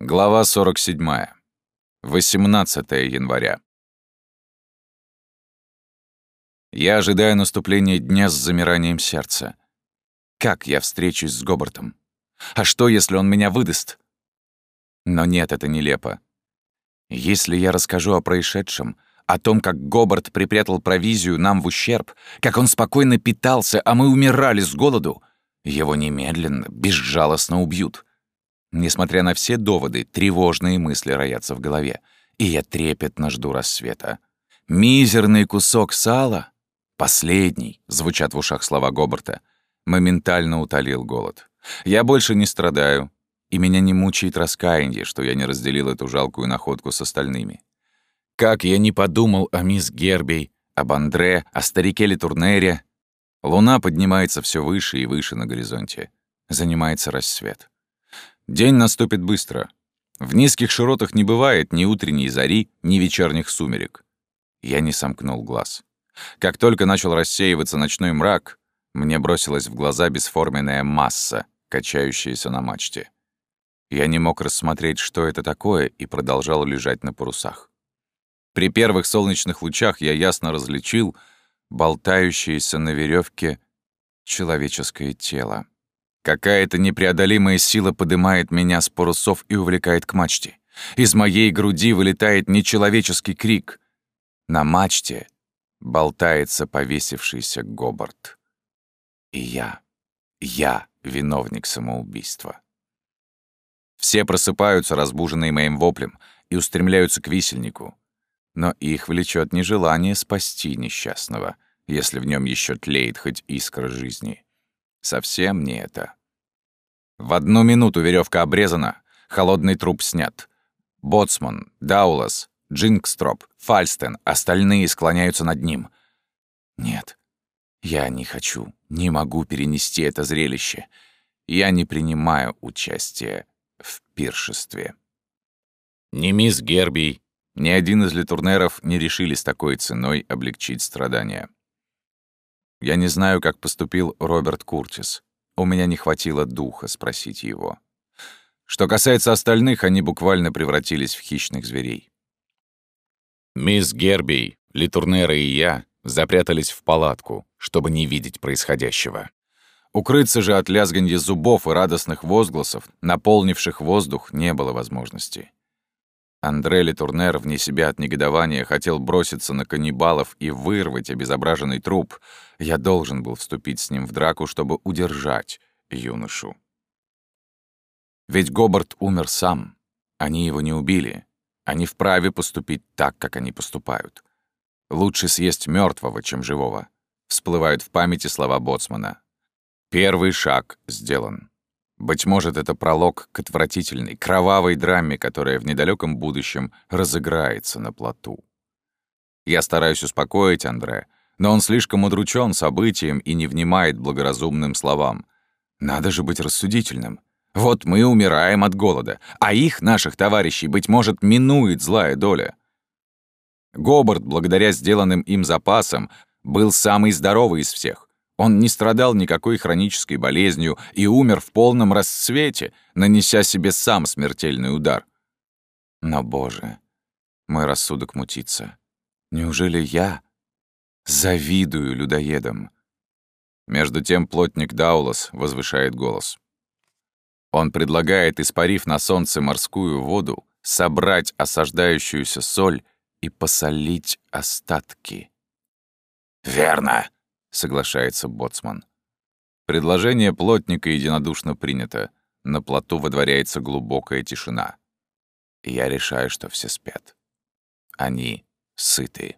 Глава 47. 18 января. Я ожидаю наступления дня с замиранием сердца. Как я встречусь с Гобартом? А что, если он меня выдаст? Но нет, это нелепо. Если я расскажу о происшедшем, о том, как Гобарт припрятал провизию нам в ущерб, как он спокойно питался, а мы умирали с голоду, его немедленно, безжалостно убьют. Несмотря на все доводы, тревожные мысли роятся в голове, и я трепетно жду рассвета. «Мизерный кусок сала!» «Последний!» — звучат в ушах слова Гобарта. Моментально утолил голод. «Я больше не страдаю, и меня не мучает раскаяние, что я не разделил эту жалкую находку с остальными. Как я не подумал о мисс Гербей, об Андре, о старике Литурнере. Луна поднимается все выше и выше на горизонте. Занимается рассвет. День наступит быстро. В низких широтах не бывает ни утренней зари, ни вечерних сумерек. Я не сомкнул глаз. Как только начал рассеиваться ночной мрак, мне бросилась в глаза бесформенная масса, качающаяся на мачте. Я не мог рассмотреть, что это такое, и продолжал лежать на парусах. При первых солнечных лучах я ясно различил болтающееся на веревке человеческое тело. Какая-то непреодолимая сила поднимает меня с парусов и увлекает к мачте. Из моей груди вылетает нечеловеческий крик. На мачте болтается повесившийся Гобарт. И я, я виновник самоубийства. Все просыпаются, разбуженные моим воплем, и устремляются к висельнику. Но их влечет нежелание спасти несчастного, если в нем еще тлеет хоть искра жизни. Совсем не это. В одну минуту веревка обрезана, холодный труп снят. Боцман, Даулас, Джинкстроп, Фальстен, остальные склоняются над ним. Нет, я не хочу, не могу перенести это зрелище. Я не принимаю участия в пиршестве. Ни мисс Герби, ни один из литурнеров не решились такой ценой облегчить страдания. Я не знаю, как поступил Роберт Куртис. У меня не хватило духа спросить его. Что касается остальных, они буквально превратились в хищных зверей. Мисс Герби, Литурнера и я запрятались в палатку, чтобы не видеть происходящего. Укрыться же от лязганья зубов и радостных возгласов, наполнивших воздух, не было возможности. Андре Литурнер вне себя от негодования хотел броситься на каннибалов и вырвать обезображенный труп. Я должен был вступить с ним в драку, чтобы удержать юношу. Ведь Гобарт умер сам. Они его не убили. Они вправе поступить так, как они поступают. Лучше съесть мертвого, чем живого. Всплывают в памяти слова боцмана. Первый шаг сделан. Быть может, это пролог к отвратительной, кровавой драме, которая в недалеком будущем разыграется на плоту. Я стараюсь успокоить Андре, но он слишком удручен событием и не внимает благоразумным словам. Надо же быть рассудительным. Вот мы умираем от голода, а их, наших товарищей, быть может, минует злая доля. Гобарт, благодаря сделанным им запасам, был самый здоровый из всех. Он не страдал никакой хронической болезнью и умер в полном расцвете, нанеся себе сам смертельный удар. Но, Боже, мой рассудок мутится. Неужели я завидую людоедам? Между тем плотник Даулас возвышает голос. Он предлагает, испарив на солнце морскую воду, собрать осаждающуюся соль и посолить остатки. «Верно!» Соглашается боцман. Предложение плотника единодушно принято. На плоту выдворяется глубокая тишина. Я решаю, что все спят. Они сыты.